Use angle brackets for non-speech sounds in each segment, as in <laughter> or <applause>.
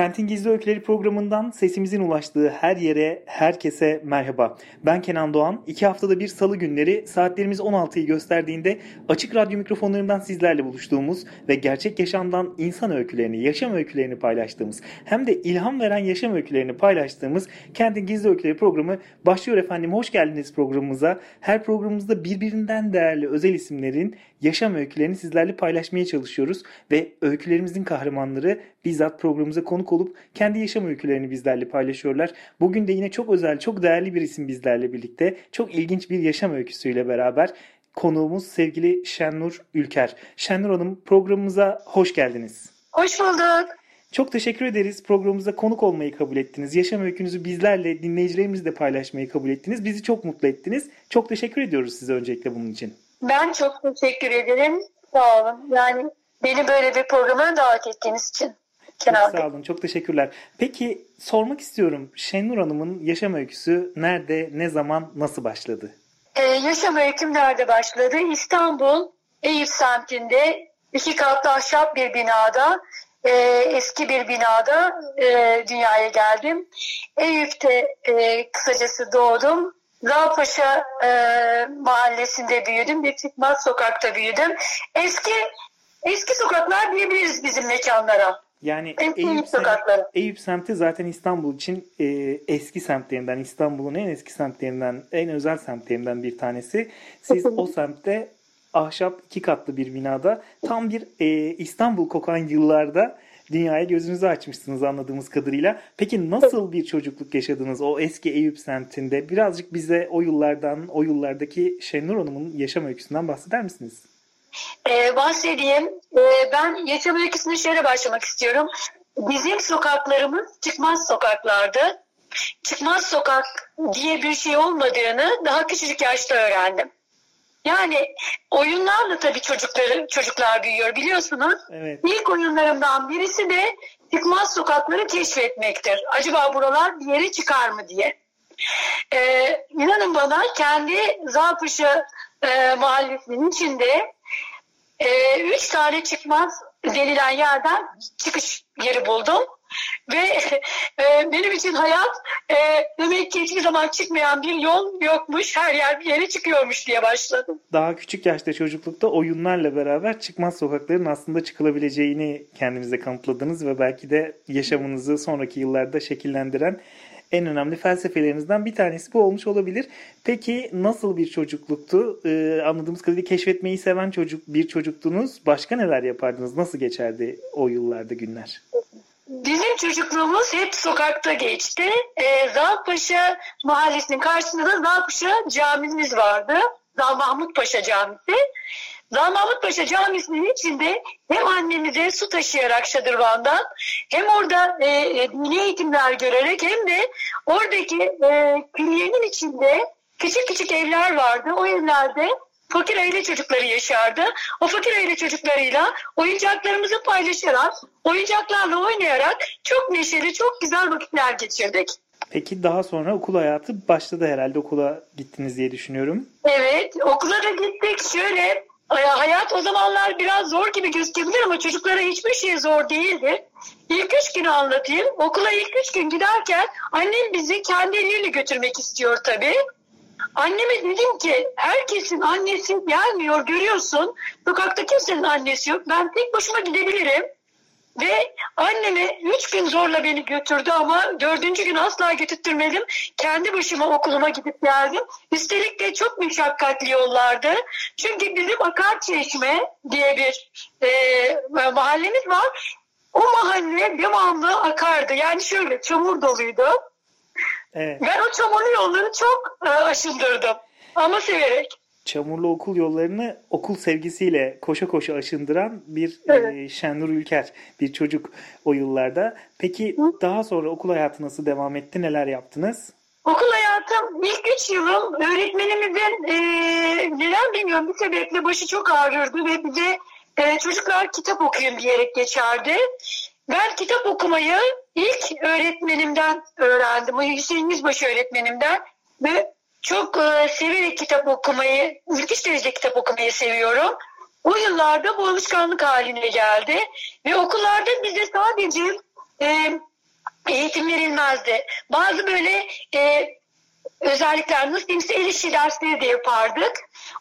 Kentin Gizli Öyküleri programından sesimizin ulaştığı her yere, herkese merhaba. Ben Kenan Doğan. İki haftada bir salı günleri saatlerimiz 16'yı gösterdiğinde açık radyo mikrofonlarından sizlerle buluştuğumuz ve gerçek yaşamdan insan öykülerini, yaşam öykülerini paylaştığımız hem de ilham veren yaşam öykülerini paylaştığımız Kentin Gizli Öyküleri programı başlıyor efendim. Hoş geldiniz programımıza. Her programımızda birbirinden değerli özel isimlerin yaşam öykülerini sizlerle paylaşmaya çalışıyoruz ve öykülerimizin kahramanları bizzat programımıza konuk olup kendi yaşam öykülerini bizlerle paylaşıyorlar. Bugün de yine çok özel, çok değerli bir isim bizlerle birlikte. Çok ilginç bir yaşam öyküsüyle beraber konuğumuz sevgili Şennur Ülker. Şennur Hanım programımıza hoş geldiniz. Hoş bulduk. Çok teşekkür ederiz. Programımıza konuk olmayı kabul ettiniz. Yaşam öykünüzü bizlerle, dinleyicilerimizle paylaşmayı kabul ettiniz. Bizi çok mutlu ettiniz. Çok teşekkür ediyoruz size öncelikle bunun için. Ben çok teşekkür ederim. Sağ olun. Yani beni böyle bir programa davet ettiğiniz için. Kenan Çok sağ olun. Çok teşekkürler. Peki sormak istiyorum. Şenur Hanım'ın yaşam öyküsü nerede, ne zaman, nasıl başladı? Ee, yaşam öyküm nerede başladı? İstanbul, Eyüp semtinde iki katlı ahşap bir binada, e, eski bir binada e, dünyaya geldim. Eyüp'te e, kısacası doğdum. Dağpaşa e, mahallesinde büyüdüm. Bir Çıkmaz sokakta büyüdüm. Eski eski sokaklar diyebiliriz bizim mekanlara. Yani Eyüp, sokakları. Eyüp semti zaten İstanbul için e, eski semtlerinden, İstanbul'un en eski semtlerinden, en özel semtlerinden bir tanesi. Siz o semtte ahşap iki katlı bir binada tam bir e, İstanbul kokan yıllarda dünyaya gözünüzü açmışsınız anladığımız kadarıyla. Peki nasıl bir çocukluk yaşadınız o eski Eyüp semtinde? Birazcık bize o yıllardan, o yıllardaki Şenur Hanım'ın yaşam öyküsünden bahseder misiniz? Ee, bahsedeyim. Ee, ben yaşam öyküsüne şöyle başlamak istiyorum. Bizim sokaklarımız çıkmaz sokaklardı. Çıkmaz sokak diye bir şey olmadığını daha küçücük yaşta öğrendim. Yani oyunlarla tabii çocukları çocuklar büyüyor biliyorsunuz. Evet. İlk oyunlarımdan birisi de çıkmaz sokakları keşfetmektir. Acaba buralar bir yere çıkar mı diye. Ee, inanın bana kendi Zapışı e, mahallesinin içinde e, üç tane çıkmaz denilen yerden çıkış yeri buldum. Ve e, benim için hayat e, demek ki hiçbir zaman çıkmayan bir yol yokmuş. Her yer bir yere çıkıyormuş diye başladım. Daha küçük yaşta çocuklukta oyunlarla beraber çıkmaz sokakların aslında çıkılabileceğini kendinize kanıtladınız ve belki de yaşamınızı sonraki yıllarda şekillendiren en önemli felsefelerinizden bir tanesi bu olmuş olabilir. Peki nasıl bir çocukluktu? Ee, anladığımız kadarıyla keşfetmeyi seven çocuk bir çocuktunuz. Başka neler yapardınız? Nasıl geçerdi o yıllarda günler? Bizim çocukluğumuz hep sokakta geçti. Ee, Zalpaşa mahallesinin karşısında da Zalpaşa camimiz vardı. Zal Mahmut Paşa Camisi. Zal Mahmut Paşa Camisi'nin içinde hem annemize su taşıyarak şadırvandan hem orada e, e, dini eğitimler görerek hem de oradaki e, külliyenin içinde küçük küçük evler vardı. O evlerde fakir aile çocukları yaşardı. O fakir aile çocuklarıyla oyuncaklarımızı paylaşarak, oyuncaklarla oynayarak çok neşeli, çok güzel vakitler geçirdik. Peki daha sonra okul hayatı başladı herhalde okula gittiniz diye düşünüyorum. Evet okula da gittik. Şöyle hayat o zamanlar biraz zor gibi gözükebilir ama çocuklara hiçbir şey zor değildi. İlk üç günü anlatayım. Okula ilk üç gün giderken annem bizi kendi eliyle götürmek istiyor tabii. Anneme dedim ki herkesin annesi gelmiyor görüyorsun. Sokakta kimsenin annesi yok. Ben tek başıma gidebilirim. Ve anneme üç gün zorla beni götürdü ama dördüncü gün asla götürtmedim. Kendi başıma okuluma gidip geldim. Üstelik de çok meşakkatli yollardı. Çünkü bizim Akar Çeşme diye bir e, mahallemiz var. O mahalle devamlı akardı. Yani şöyle çamur doluydu. Evet. Ben o çamurlu yolları çok e, aşındırdım. Ama severek. çamurlu okul yollarını okul sevgisiyle koşa koşa aşındıran bir Evet. e, Şenur Ülker bir çocuk o yıllarda. Peki daha sonra okul hayatı nasıl devam etti? Neler yaptınız? Okul hayatım ilk üç yılım öğretmenimizin e, neden bilmiyorum bir sebeple başı çok ağrırdı ve bize e, çocuklar kitap okuyun diyerek geçerdi. Ben kitap okumayı ilk öğretmenimden öğrendim. Hüseyin Yüzbaşı öğretmenimden ve çok e, severek kitap okumayı, müthiş derecede kitap okumayı seviyorum. O yıllarda bu alışkanlık haline geldi ve okullarda bize sadece e, eğitim verilmezdi. Bazı böyle e, özellikler nasıl diyeyim el işi dersleri de yapardık.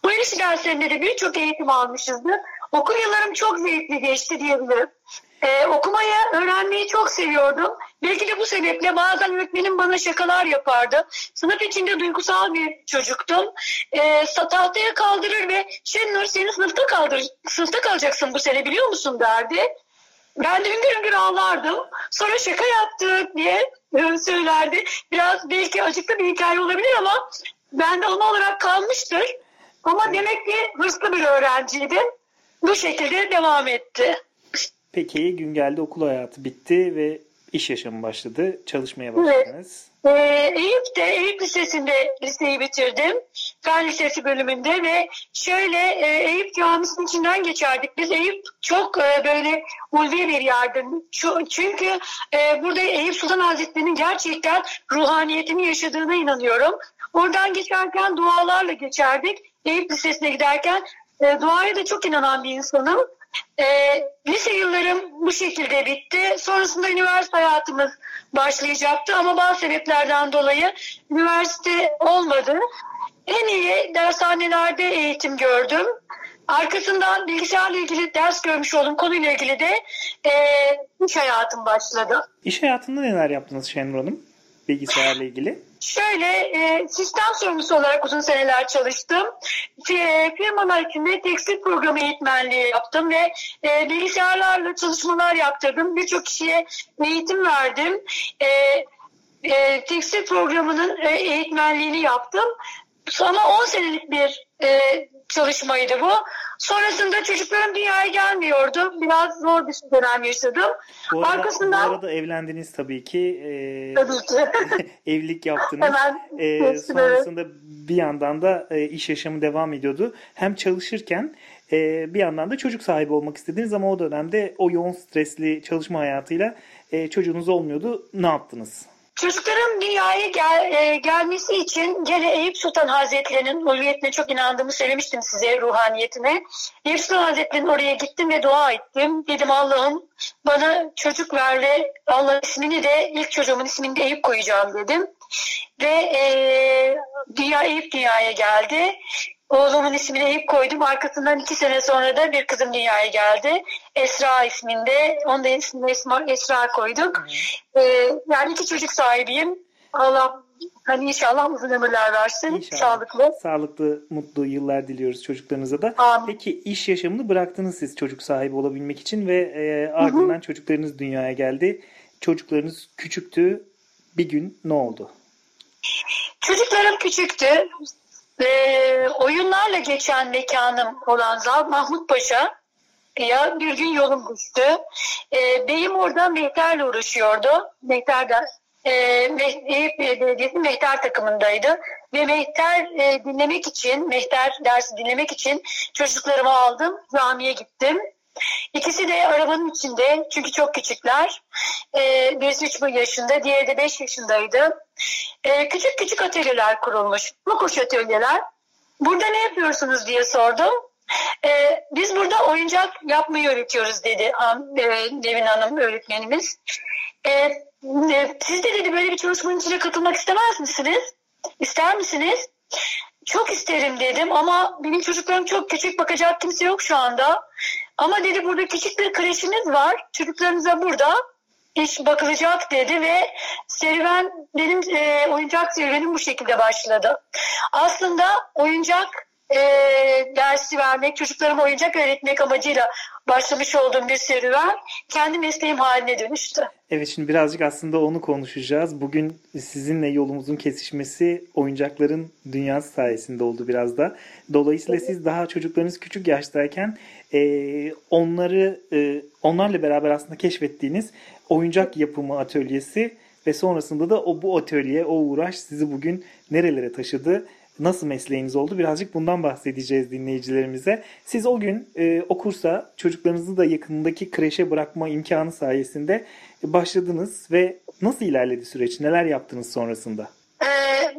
Bu el işi derslerinde de birçok eğitim almışızdır. Okul yıllarım çok zevkli geçti diyebilirim. Ee, okumayı, öğrenmeyi çok seviyordum. Belki de bu sebeple bazen öğretmenim bana şakalar yapardı. Sınıf içinde duygusal bir çocuktum. Ee, tahtaya kaldırır ve Şenur seni sınıfta kaldır, sınıfta kalacaksın bu sene biliyor musun derdi. Ben de hüngür hüngür ağlardım. Sonra şaka yaptık diye e, söylerdi. Biraz belki acıklı bir hikaye olabilir ama ben de ona olarak kalmıştır. Ama demek ki hırslı bir öğrenciydim. Bu şekilde devam etti. Peki gün geldi okul hayatı bitti ve iş yaşamı başladı. Çalışmaya başladınız. Ee, Eyüp'te, Eyüp Lisesi'nde liseyi bitirdim. Fen Lisesi bölümünde ve şöyle e, Eyüp Camisi'nin içinden geçerdik. Biz Eyüp çok e, böyle ulvi bir yerdir. Çünkü e, burada Eyüp Sultan Hazretleri'nin gerçekten ruhaniyetini yaşadığına inanıyorum. Oradan geçerken dualarla geçerdik. Eyüp Lisesi'ne giderken e, duaya da çok inanan bir insanım. E, lise yıllarım bu şekilde bitti. Sonrasında üniversite hayatımız başlayacaktı ama bazı sebeplerden dolayı üniversite olmadı. En iyi dershanelerde eğitim gördüm. Arkasından bilgisayarla ilgili ders görmüş olduğum konuyla ilgili de e, iş hayatım başladı. İş hayatında neler yaptınız Şenur Hanım? Bilgisayarla ilgili. Şöyle e, sistem sorumlusu olarak uzun seneler çalıştım. Fi- Firmalar içinde tekstil programı eğitmenliği yaptım ve e, bilgisayarlarla çalışmalar yaptırdım. Birçok kişiye eğitim verdim. E, e, tekstil programının e, eğitmenliğini yaptım. Ama 10 senelik bir e, çalışmaydı bu. Sonrasında çocuklarım dünyaya gelmiyordu. Biraz zor bir dönem yaşadım. Bu arada, Arkasından bu arada evlendiniz tabii ki. Ee, tabii ki <laughs> evlilik yaptınız. hemen Ee, sonrasında bir yandan da e, iş yaşamı devam ediyordu. Hem çalışırken e, bir yandan da çocuk sahibi olmak istediniz ama o dönemde o yoğun stresli çalışma hayatıyla e, çocuğunuz olmuyordu. Ne yaptınız? Çocukların dünyaya gel, e, gelmesi için gene Eyüp Sultan Hazretleri'nin ulviyetine çok inandığımı söylemiştim size ruhaniyetine. Eyüp Sultan Hazretleri'nin oraya gittim ve dua ettim. Dedim Allah'ım bana çocuk ver ve Allah ismini de ilk çocuğumun ismini de Eyüp koyacağım dedim. Ve e, dünya Eyüp dünyaya geldi. Oğlumun ismini Eyüp koydum. Arkasından iki sene sonra da bir kızım dünyaya geldi. Esra isminde. Onun da ismini Esma, Esra koyduk. Ee, yani iki çocuk sahibiyim. Allah hani inşallah uzun ömürler versin. İnşallah. Sağlıklı. Sağlıklı, mutlu yıllar diliyoruz çocuklarınıza da. Amin. Peki iş yaşamını bıraktınız siz çocuk sahibi olabilmek için ve e, ardından çocuklarınız dünyaya geldi. Çocuklarınız küçüktü. Bir gün ne oldu? Çocuklarım küçüktü. Ee, oyunlarla geçen mekanım olan Zal Mahmut Paşa ya bir gün yolum düştü. Ee, beyim orada mehterle uğraşıyordu. Mehter de e, Meh- Eyüp Belediyesi mehter takımındaydı. Ve mehter e, dinlemek için, mehter dersi dinlemek için çocuklarımı aldım. Camiye gittim. İkisi de arabanın içinde çünkü çok küçükler. Ee, birisi 3 yaşında, diğeri de 5 yaşındaydı. Ee, küçük küçük atölyeler kurulmuş. Mukuş atölyeler. Burada ne yapıyorsunuz diye sordum. Ee, biz burada oyuncak yapmayı öğretiyoruz dedi Am- e, Hanım öğretmenimiz. Ee, e, siz de dedi böyle bir çalışmanın içine katılmak istemez misiniz? İster misiniz? Çok isterim dedim ama benim çocuklarım çok küçük bakacak kimse yok şu anda. Ama dedi burada küçük bir kreşiniz var. Çocuklarınıza burada iş bakılacak dedi ve serüven benim e, oyuncak serüvenim bu şekilde başladı. Aslında oyuncak e, dersi vermek, çocuklarıma oyuncak öğretmek amacıyla başlamış olduğum bir serüven kendi mesleğim haline dönüştü. Evet şimdi birazcık aslında onu konuşacağız. Bugün sizinle yolumuzun kesişmesi oyuncakların dünyası sayesinde oldu biraz da. Dolayısıyla siz daha çocuklarınız küçük yaştayken e, onları e, onlarla beraber aslında keşfettiğiniz oyuncak yapımı atölyesi ve sonrasında da o bu atölye, o uğraş sizi bugün nerelere taşıdı? Nasıl mesleğiniz oldu? Birazcık bundan bahsedeceğiz dinleyicilerimize. Siz o gün e, o kursa çocuklarınızı da yakınındaki kreşe bırakma imkanı sayesinde başladınız ve nasıl ilerledi süreç? Neler yaptınız sonrasında? Ee,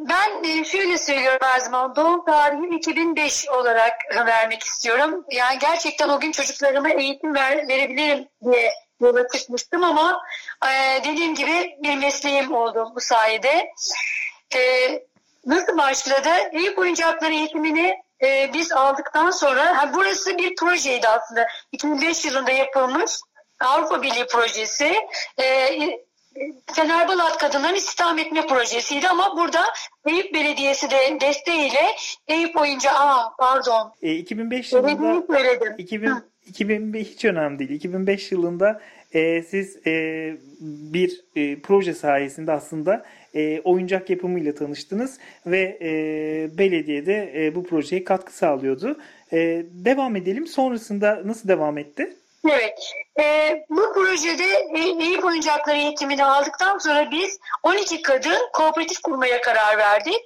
ben e, şöyle söylüyorum her zaman doğum tarihi 2005 olarak vermek istiyorum. Yani gerçekten o gün çocuklarıma eğitim ver, verebilirim diye yola çıkmıştım ama e, dediğim gibi bir mesleğim oldu bu sayede. E, nasıl başladı? Eyüp oyuncakları eğitimini e, biz aldıktan sonra, ha, burası bir projeydi aslında. 2005 yılında yapılmış Avrupa Birliği projesi. E, Fenerbalat Kadınların İstihdam Etme Projesi'ydi ama burada Eyüp Belediyesi de desteğiyle Eyüp Oyuncu, aa pardon. E, 2005 yılında söyledim. 2000, 2005 hiç önemli değil. 2005 yılında e, siz e, bir e, proje sayesinde aslında e, oyuncak yapımıyla tanıştınız ve e, belediyede e, bu projeye katkı sağlıyordu. E, devam edelim. Sonrasında nasıl devam etti? Evet. E, bu projede Eyüp Oyuncakları eğitimini aldıktan sonra biz 12 kadın kooperatif kurmaya karar verdik.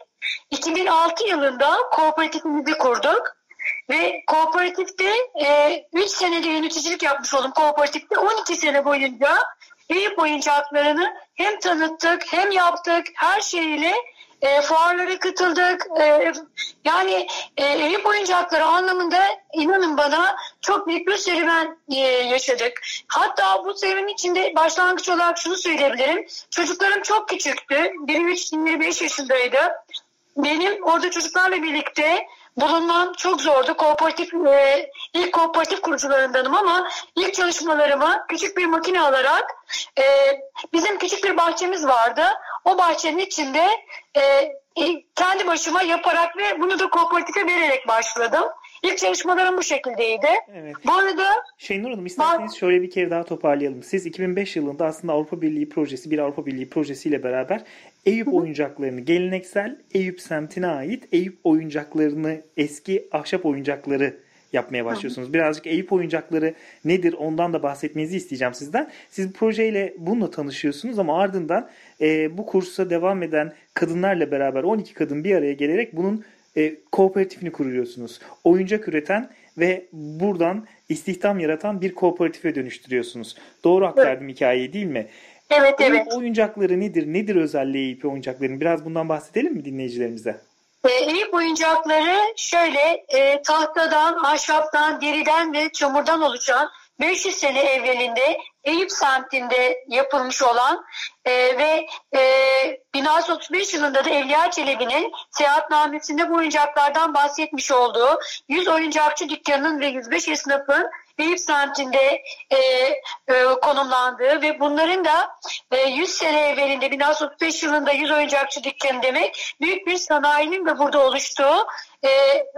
2006 yılında kooperatifimizi kurduk. Ve kooperatifte e, 3 senede yöneticilik yapmış oldum kooperatifte. 12 sene boyunca Eyüp oyuncaklarını hem tanıttık hem yaptık her şeyiyle e, fuarlara katıldık. E, yani e, Eyüp oyuncakları anlamında inanın bana çok büyük bir serüven e, yaşadık. Hatta bu serüven içinde başlangıç olarak şunu söyleyebilirim. Çocuklarım çok küçüktü. Biri 3, biri 5 yaşındaydı. Benim orada çocuklarla birlikte bulunmam çok zordu. Kooperatif, e, ilk kooperatif kurucularındanım ama ilk çalışmalarımı küçük bir makine alarak e, bizim küçük bir bahçemiz vardı. O bahçenin içinde e, e kendi başıma yaparak ve bunu da kooperatife vererek başladım. İlk çalışmalarım bu şekildeydi. Evet. Bu arada Şenur Hanım isterseniz ben... şöyle bir kere daha toparlayalım. Siz 2005 yılında aslında Avrupa Birliği projesi, bir Avrupa Birliği projesiyle beraber Eyüp oyuncaklarını, geleneksel Eyüp semtine ait Eyüp oyuncaklarını, eski ahşap oyuncakları yapmaya başlıyorsunuz. Birazcık Eyüp oyuncakları nedir ondan da bahsetmenizi isteyeceğim sizden. Siz projeyle bununla tanışıyorsunuz ama ardından e, bu kursa devam eden kadınlarla beraber 12 kadın bir araya gelerek bunun e, kooperatifini kuruyorsunuz. Oyuncak üreten ve buradan istihdam yaratan bir kooperatife dönüştürüyorsunuz. Doğru aktardım evet. hikayeyi değil mi? Evet Eyüp evet. oyuncakları nedir? Nedir özelliği Eyüp oyuncaklarının? Biraz bundan bahsedelim mi dinleyicilerimize? Eyüp oyuncakları şöyle e, tahtadan, ahşaptan, deriden ve çamurdan oluşan 500 sene evvelinde Eyüp semtinde yapılmış olan e, ve e, 1635 yılında da Evliya Çelebi'nin seyahatnamesinde bu oyuncaklardan bahsetmiş olduğu 100 oyuncakçı dükkanının ve 105 esnafın Eyüp semtinde e, e, konumlandığı ve bunların da e, 100 sene evvelinde 1935 yılında 100 oyuncakçı dükkanı demek büyük bir sanayinin de burada oluştuğu e,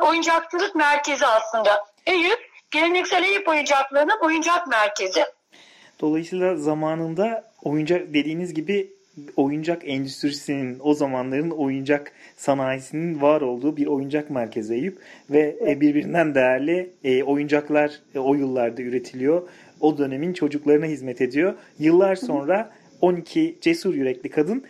oyuncakçılık merkezi aslında. Eyüp geleneksel Eyüp oyuncaklarının oyuncak merkezi. Dolayısıyla zamanında oyuncak dediğiniz gibi oyuncak endüstrisinin o zamanların oyuncak sanayisinin var olduğu bir oyuncak merkezi Eyüp. Ve e, birbirinden değerli e, oyuncaklar e, o yıllarda üretiliyor. O dönemin çocuklarına hizmet ediyor. Yıllar sonra 12 cesur yürekli kadın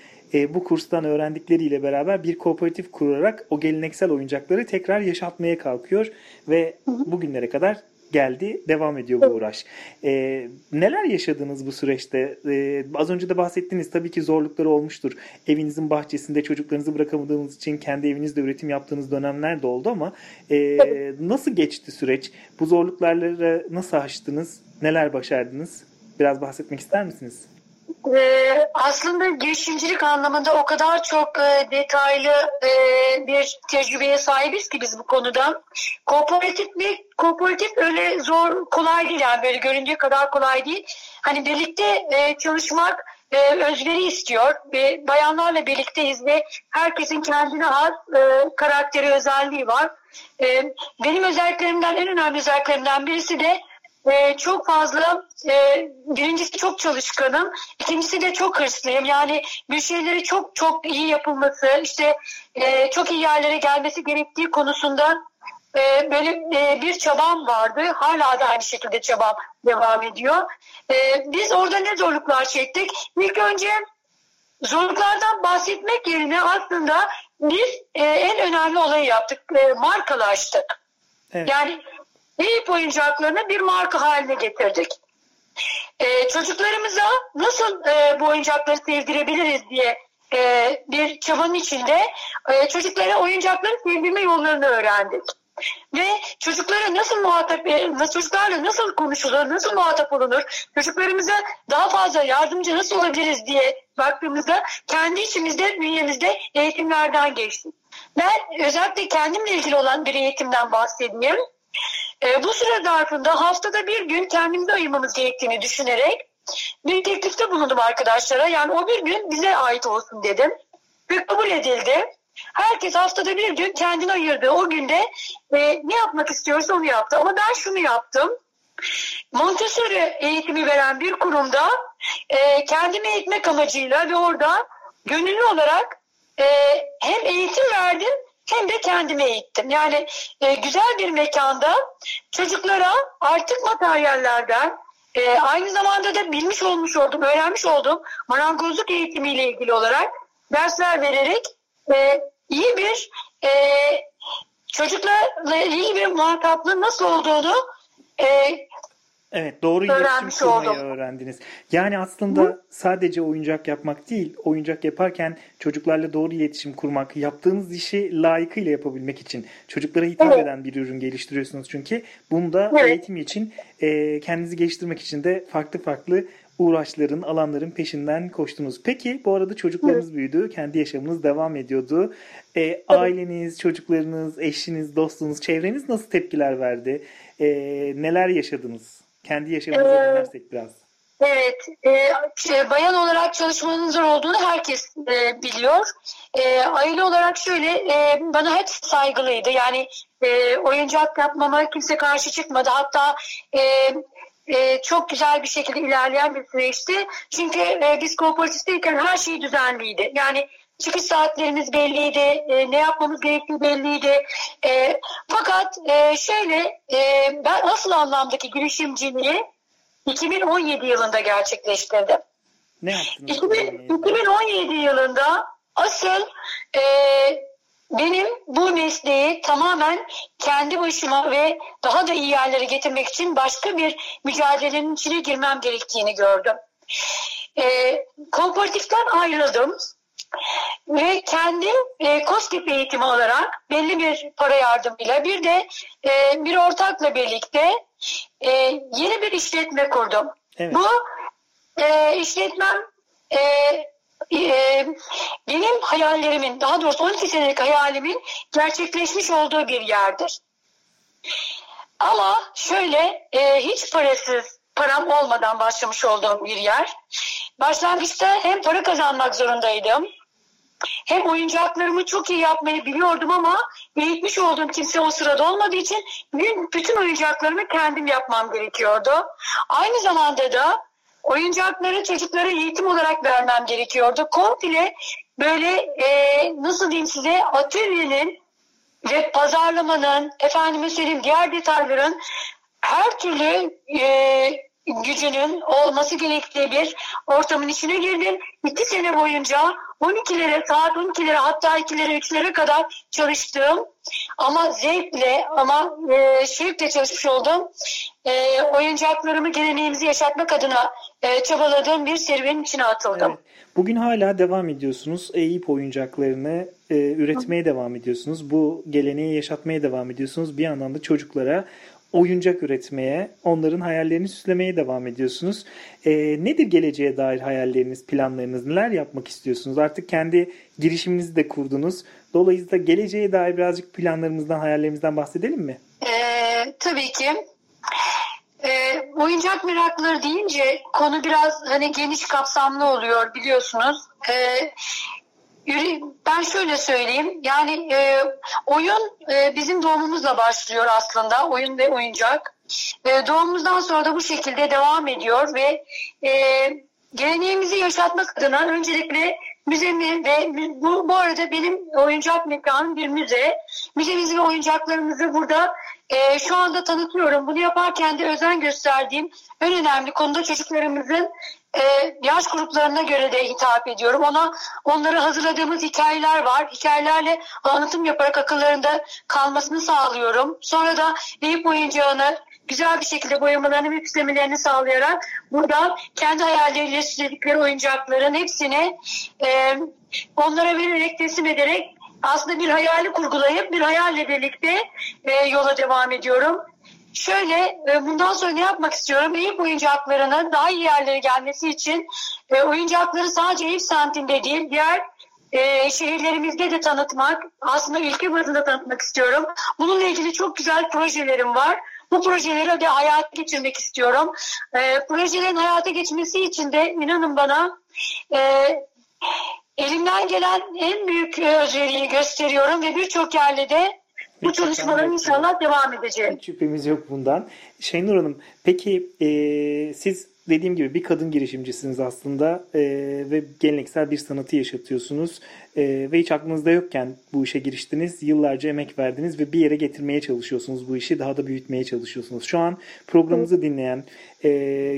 bu kurstan öğrendikleriyle beraber bir kooperatif kurarak o geleneksel oyuncakları tekrar yaşatmaya kalkıyor. Ve bugünlere kadar geldi. Devam ediyor bu uğraş. E, neler yaşadınız bu süreçte? E, az önce de bahsettiniz tabii ki zorlukları olmuştur. Evinizin bahçesinde çocuklarınızı bırakamadığınız için kendi evinizde üretim yaptığınız dönemler de oldu ama e, nasıl geçti süreç? Bu zorluklarla nasıl aştınız? Neler başardınız? Biraz bahsetmek ister misiniz? Ee, aslında girişimcilik anlamında o kadar çok e, detaylı e, bir tecrübeye sahibiz ki biz bu konuda. Kooperatiflik, kooperatif öyle zor, kolay değil yani böyle göründüğü kadar kolay değil. Hani birlikte e, çalışmak e, özveri istiyor ve bayanlarla birlikteyiz ve herkesin kendine has e, karakteri özelliği var. E, benim özelliklerimden en önemli özelliklerimden birisi de e, çok fazla e, birincisi çok çalışkanım ikincisi de çok hırslıyım. Yani bir şeyleri çok çok iyi yapılması işte e, çok iyi yerlere gelmesi gerektiği konusunda e, böyle e, bir çabam vardı. Hala da aynı şekilde çabam devam ediyor. E, biz orada ne zorluklar çektik? İlk önce zorluklardan bahsetmek yerine aslında biz e, en önemli olayı yaptık e, markalaştık. Evet. yani Eyüp oyuncaklarını bir marka haline getirdik. Ee, çocuklarımıza nasıl e, bu oyuncakları sevdirebiliriz diye e, bir çabanın içinde e, çocuklara oyuncakları sevdirme yollarını öğrendik. Ve çocuklara nasıl muhatap, e, çocuklarla nasıl konuşulur, nasıl muhatap olunur, çocuklarımıza daha fazla yardımcı nasıl olabiliriz diye baktığımızda kendi içimizde, bünyemizde eğitimlerden geçtik. Ben özellikle kendimle ilgili olan bir eğitimden bahsedeyim. E, bu süre zarfında haftada bir gün kendimize ayırmamız gerektiğini düşünerek bir teklifte bulundum arkadaşlara. Yani o bir gün bize ait olsun dedim. Ve kabul edildi. Herkes haftada bir gün kendini ayırdı. O günde e, ne yapmak istiyorsa onu yaptı. Ama ben şunu yaptım. Montessori eğitimi veren bir kurumda e, kendimi eğitmek amacıyla ve orada gönüllü olarak e, hem eğitim verdim hem de kendime eğittim. Yani e, güzel bir mekanda çocuklara artık materyallerden e, aynı zamanda da bilmiş olmuş oldum, öğrenmiş oldum marangozluk eğitimiyle ilgili olarak dersler vererek e, iyi bir e, çocuklarla iyi bir muhataplığın nasıl olduğunu e, Evet doğru iletişim kurmayı öğrendiniz. Yani aslında Hı? sadece oyuncak yapmak değil, oyuncak yaparken çocuklarla doğru iletişim kurmak, yaptığınız işi layıkıyla yapabilmek için çocuklara hitap evet. eden bir ürün geliştiriyorsunuz çünkü. Bunda evet. eğitim için, e, kendinizi geliştirmek için de farklı farklı uğraşların, alanların peşinden koştunuz. Peki bu arada çocuklarınız evet. büyüdü, kendi yaşamınız devam ediyordu. E. Aileniz, çocuklarınız, eşiniz, dostunuz, çevreniz nasıl tepkiler verdi? E, neler yaşadınız? Kendi yaşamımıza ee, dönersek biraz. Evet, e, şey, bayan olarak çalışmanın zor olduğunu herkes e, biliyor. E, aile olarak şöyle, e, bana hep saygılıydı. Yani e, oyuncak yapmama kimse karşı çıkmadı. Hatta e, e, çok güzel bir şekilde ilerleyen bir süreçti. Çünkü e, biz kooperatifteyken her şey düzenliydi. Yani çıkış saatlerimiz belliydi, e, ne yapmamız gerektiği belliydi. E, fakat e, şöyle, e, ben asıl anlamdaki girişimciliği 2017 yılında gerçekleştirdim. Ne yaptınız? 2017 yılında asıl e, benim bu mesleği tamamen kendi başıma ve daha da iyi yerlere getirmek için başka bir mücadelenin içine girmem gerektiğini gördüm. E, kooperatiften ayrıldım ve kendim e, COSGAP eğitimi alarak belli bir para yardımıyla bir de e, bir ortakla birlikte e, yeni bir işletme kurdum. Evet. Bu e, işletmem e, e, benim hayallerimin daha doğrusu 12 senelik hayalimin gerçekleşmiş olduğu bir yerdir. Ama şöyle e, hiç parasız param olmadan başlamış olduğum bir yer. Başlangıçta hem para kazanmak zorundaydım hem oyuncaklarımı çok iyi yapmayı biliyordum ama eğitmiş olduğum kimse o sırada olmadığı için bütün oyuncaklarımı kendim yapmam gerekiyordu. Aynı zamanda da oyuncakları çocuklara eğitim olarak vermem gerekiyordu. Komple böyle e, nasıl diyeyim size atölyenin ve pazarlamanın efendime söyleyeyim diğer detayların her türlü e, gücünün olması gerektiği bir ortamın içine girdim. İki sene boyunca 12'lere saat 12'lere hatta 2'lere 3'lere kadar çalıştığım ama zevkle ama e, şevkle çalışmış olduğum e, oyuncaklarımı geleneğimizi yaşatmak adına e, çabaladığım bir serüvenin içine atıldım. Evet. Bugün hala devam ediyorsunuz. Eyüp oyuncaklarını e, üretmeye Hı. devam ediyorsunuz. Bu geleneği yaşatmaya devam ediyorsunuz. Bir yandan da çocuklara oyuncak üretmeye, onların hayallerini süslemeye devam ediyorsunuz. E, nedir geleceğe dair hayalleriniz, planlarınız, neler yapmak istiyorsunuz? Artık kendi girişiminizi de kurdunuz. Dolayısıyla geleceğe dair birazcık planlarımızdan, hayallerimizden bahsedelim mi? Ee, tabii ki. E, oyuncak merakları deyince konu biraz hani geniş kapsamlı oluyor biliyorsunuz. E, ben şöyle söyleyeyim yani e, oyun e, bizim doğumumuzla başlıyor aslında oyun ve oyuncak. E, doğumumuzdan sonra da bu şekilde devam ediyor ve e, geleneğimizi yaşatmak adına öncelikle müzemi ve bu, bu arada benim oyuncak mekanım bir müze. Müzemizi ve oyuncaklarımızı burada e, şu anda tanıtıyorum. Bunu yaparken de özen gösterdiğim en önemli konuda çocuklarımızın e, yaş gruplarına göre de hitap ediyorum. Ona onları hazırladığımız hikayeler var. Hikayelerle anlatım yaparak akıllarında kalmasını sağlıyorum. Sonra da Eyüp oyuncağını güzel bir şekilde boyamalarını ve süslemelerini sağlayarak burada kendi hayalleriyle süsledikleri oyuncakların hepsini e, onlara vererek teslim ederek aslında bir hayali kurgulayıp bir hayalle birlikte e, yola devam ediyorum. Şöyle e, bundan sonra ne yapmak istiyorum? Eyüp oyuncaklarının daha iyi yerlere gelmesi için e, oyuncakları sadece Eyüp semtinde değil diğer e, şehirlerimizde de tanıtmak, aslında ülke bazında tanıtmak istiyorum. Bununla ilgili çok güzel projelerim var. Bu projeleri de hayata geçirmek istiyorum. E, projelerin hayata geçmesi için de inanın bana elimden gelen en büyük özveriyi gösteriyorum ve birçok yerle de bu çalışmaların inşallah devam edecek. Hiç şüphemiz yok bundan. Şenur Hanım, peki e, siz dediğim gibi bir kadın girişimcisiniz aslında e, ve geleneksel bir sanatı yaşatıyorsunuz e, ve hiç aklınızda yokken bu işe giriştiniz, yıllarca emek verdiniz ve bir yere getirmeye çalışıyorsunuz bu işi, daha da büyütmeye çalışıyorsunuz. Şu an programımızı dinleyen, e,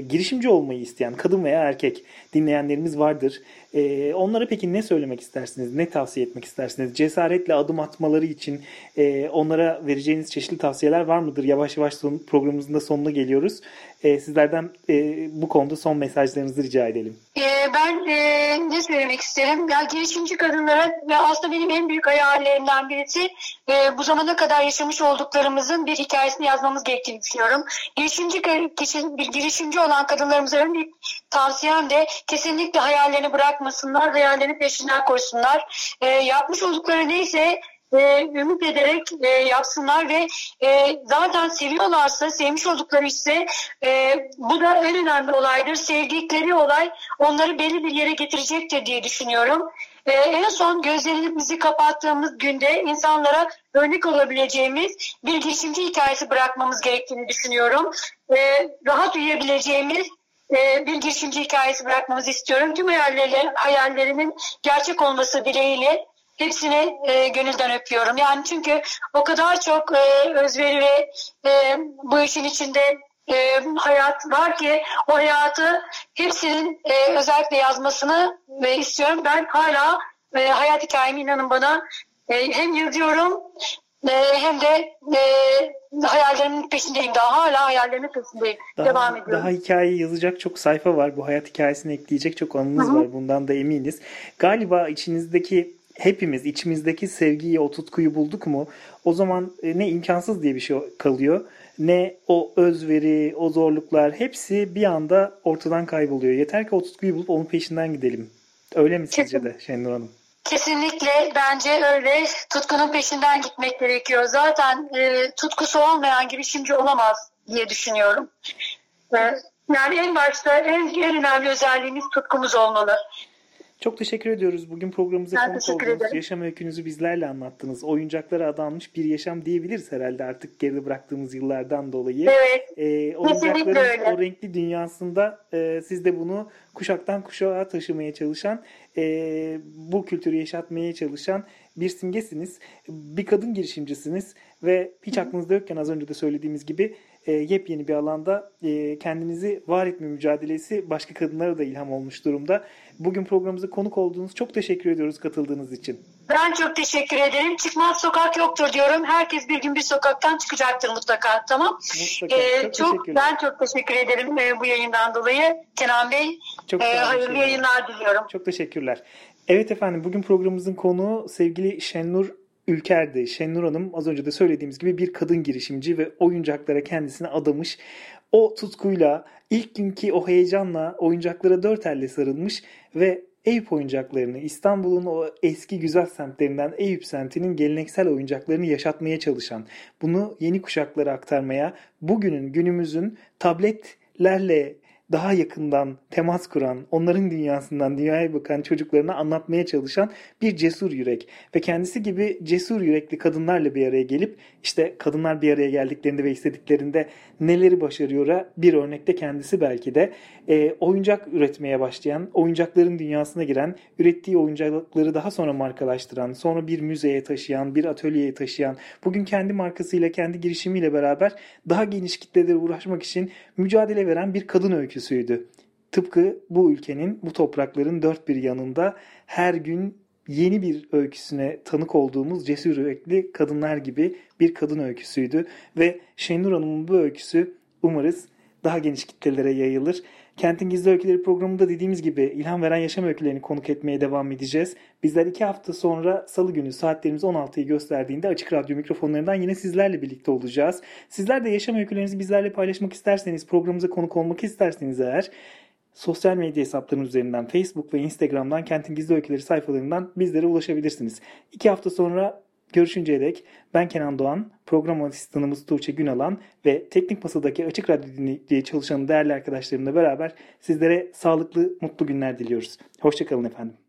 girişimci olmayı isteyen kadın veya erkek dinleyenlerimiz vardır. E, onlara peki ne söylemek istersiniz, ne tavsiye etmek istersiniz? Cesaretle adım atmaları için e, onlara vereceğiniz çeşitli tavsiyeler var mıdır? Yavaş yavaş son, programımızın da sonuna geliyoruz. E, sizlerden e, bu konuda son mesajlarınızı rica edelim. E, ben e, ne söylemek isterim? Ya girişimci kadınlara ve aslında benim en büyük hayallerimden birisi e, bu zamana kadar yaşamış olduklarımızın bir hikayesini yazmamız gerektiğini düşünüyorum. Girişimci kişi, bir girişimci olan kadınlarımıza en büyük tavsiyem de kesinlikle hayallerini bırakmasınlar, hayallerini peşinden koysunlar. E, yapmış oldukları neyse e, ümit ederek e, yapsınlar ve e, zaten seviyorlarsa, sevmiş oldukları ise e, bu da en önemli olaydır. Sevdikleri olay onları belli bir yere getirecektir diye düşünüyorum. E, en son gözlerimizi kapattığımız günde insanlara örnek olabileceğimiz bir girişimci hikayesi bırakmamız gerektiğini düşünüyorum. E, rahat uyuyabileceğimiz e, bir girişimci hikayesi bırakmamızı istiyorum. Tüm hayalleri, hayallerimin gerçek olması dileğiyle hepsini e, gönülden öpüyorum. Yani çünkü o kadar çok e, özveri ve e, bu işin içinde e, hayat var ki o hayatı hepsinin e, özellikle yazmasını e, istiyorum. Ben hala e, hayat hikayemi inanın bana e, hem yazıyorum e, hem de e, hayallerimin peşindeyim. Daha hala hayallerimin peşindeyim. Daha, Devam ediyorum. Daha hikaye yazacak çok sayfa var. Bu hayat hikayesini ekleyecek çok anınız Hı-hı. var. Bundan da eminiz. Galiba içinizdeki hepimiz içimizdeki sevgiyi, o tutkuyu bulduk mu o zaman e, ne imkansız diye bir şey kalıyor ne o özveri, o zorluklar hepsi bir anda ortadan kayboluyor. Yeter ki o tutkuyu bulup onun peşinden gidelim. Öyle mi sizce de Şenur Hanım? Kesinlikle bence öyle. Tutkunun peşinden gitmek gerekiyor. Zaten e, tutkusu olmayan girişimci olamaz diye düşünüyorum. E, yani en başta en, en önemli özelliğimiz tutkumuz olmalı. Çok teşekkür ediyoruz. Bugün programımıza ben konuk oldunuz. Ederim. Yaşam öykünüzü bizlerle anlattınız. Oyuncaklara adanmış bir yaşam diyebiliriz herhalde artık geride bıraktığımız yıllardan dolayı. Evet. Ee, oyuncakların o renkli dünyasında e, siz de bunu kuşaktan kuşağa taşımaya çalışan, e, bu kültürü yaşatmaya çalışan bir simgesiniz. Bir kadın girişimcisiniz ve hiç aklınızda yokken az önce de söylediğimiz gibi e, yepyeni bir alanda e, kendinizi var etme mücadelesi başka kadınlara da ilham olmuş durumda. Bugün programımıza konuk olduğunuz çok teşekkür ediyoruz katıldığınız için. Ben çok teşekkür ederim. Çıkmaz sokak yoktur diyorum. Herkes bir gün bir sokaktan çıkacaktır mutlaka. Tamam. Mutlaka. Ee, çok, çok ben çok teşekkür ederim e, bu yayından dolayı. Kenan Bey çok e, hayırlı yayınlar diliyorum. Çok teşekkürler. Evet efendim bugün programımızın konuğu sevgili Şennur Ülker'di. Şennur Hanım az önce de söylediğimiz gibi bir kadın girişimci ve oyuncaklara kendisini adamış. O tutkuyla, ilk günkü o heyecanla oyuncaklara dört elle sarılmış ve Eyüp oyuncaklarını, İstanbul'un o eski güzel semtlerinden Eyüp semtinin geleneksel oyuncaklarını yaşatmaya çalışan, bunu yeni kuşaklara aktarmaya, bugünün, günümüzün tabletlerle daha yakından temas kuran, onların dünyasından dünyaya bakan çocuklarına anlatmaya çalışan bir cesur yürek. Ve kendisi gibi cesur yürekli kadınlarla bir araya gelip işte kadınlar bir araya geldiklerinde ve istediklerinde neleri başarıyor bir örnekte kendisi belki de e, oyuncak üretmeye başlayan, oyuncakların dünyasına giren, ürettiği oyuncakları daha sonra markalaştıran, sonra bir müzeye taşıyan, bir atölyeye taşıyan, bugün kendi markasıyla, kendi girişimiyle beraber daha geniş kitlelere uğraşmak için mücadele veren bir kadın öyküsüydü. Tıpkı bu ülkenin, bu toprakların dört bir yanında her gün yeni bir öyküsüne tanık olduğumuz cesur yürekli kadınlar gibi bir kadın öyküsüydü. Ve Şenur Hanım'ın bu öyküsü umarız daha geniş kitlelere yayılır. Kentin Gizli Öyküleri programında dediğimiz gibi ilham veren yaşam öykülerini konuk etmeye devam edeceğiz. Bizler iki hafta sonra salı günü saatlerimiz 16'yı gösterdiğinde Açık Radyo mikrofonlarından yine sizlerle birlikte olacağız. Sizler de yaşam öykülerinizi bizlerle paylaşmak isterseniz, programımıza konuk olmak isterseniz eğer sosyal medya hesaplarımız üzerinden Facebook ve Instagram'dan Kentin Gizli Öyküleri sayfalarından bizlere ulaşabilirsiniz. İki hafta sonra görüşünceye dek ben Kenan Doğan, program asistanımız Tuğçe Günalan ve teknik masadaki Açık Radyo diye çalışan değerli arkadaşlarımla beraber sizlere sağlıklı, mutlu günler diliyoruz. Hoşçakalın efendim.